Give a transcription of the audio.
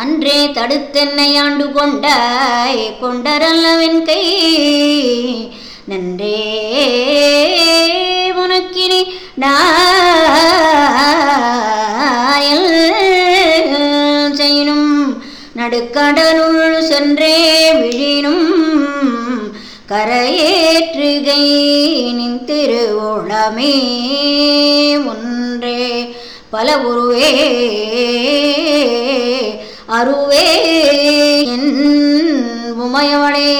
அன்றே தடுத்தென்னை ஆண்டு கொண்டாய் கொண்டரல்லவன் கை. நன்றே உனக்கினி நாயல் செய்யினும் நடுக்கடலுள் சென்றே விழினும் கரையேற்றுகை நின் திருவுளமே ஒன்றே பல உருவே. அருவே என் உமையவனே.